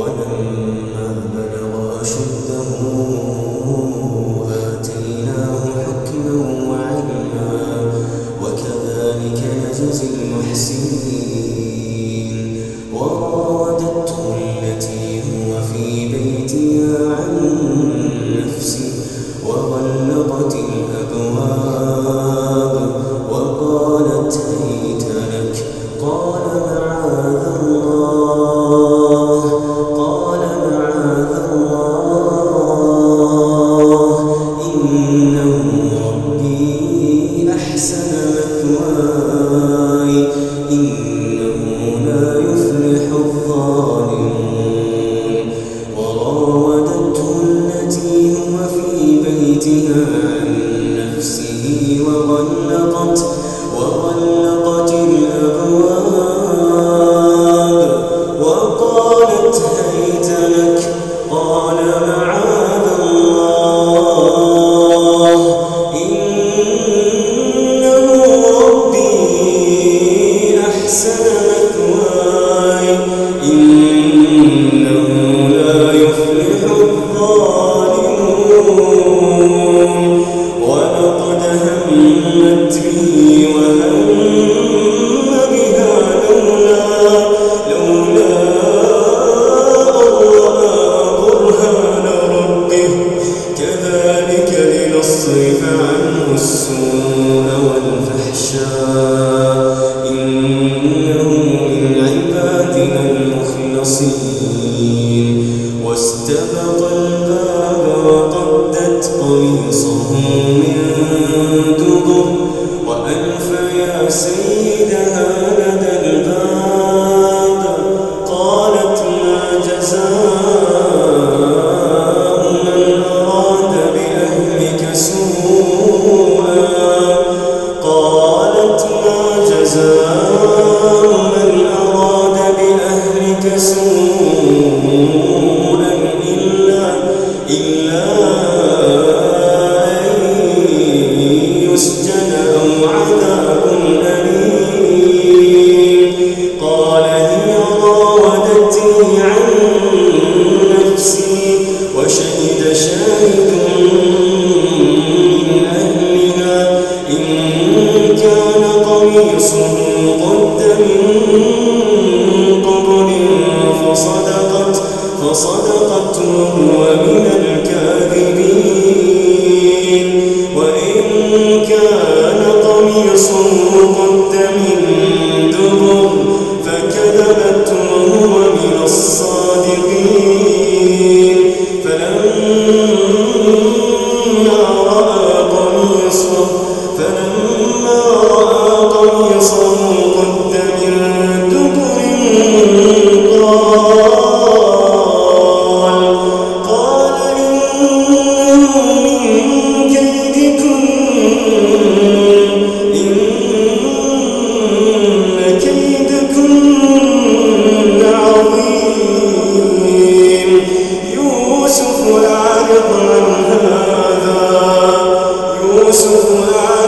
ولما بلغ أشده يصرف عنه السوء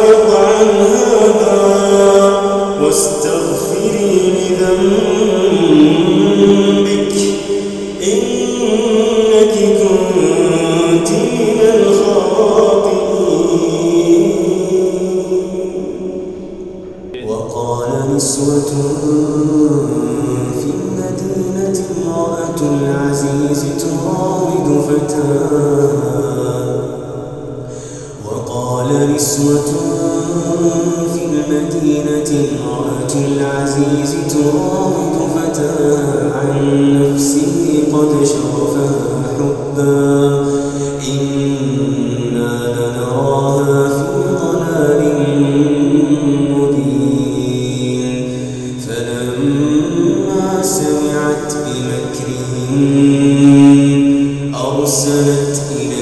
Lord. نسوة في المدينة امرأة العزيز تراود فتاها عن نفسه قد شرفها حبا. إنا لنراها في ضلال مبين. فلما سمعت بمكرهن أرسلت إليه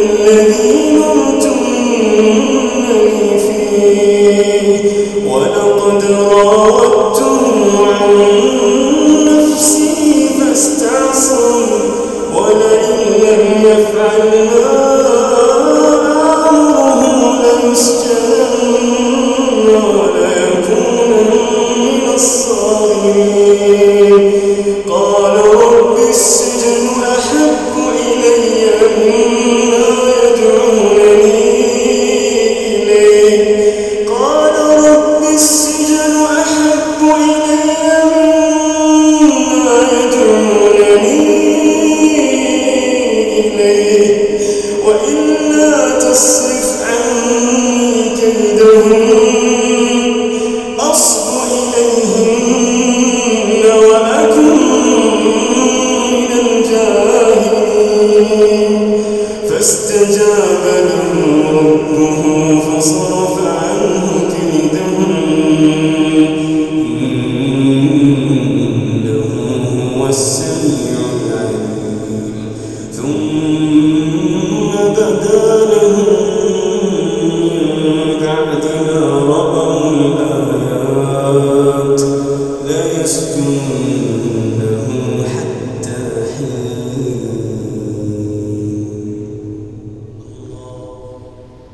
بعد ما ربهم الآيات لا يسجنون.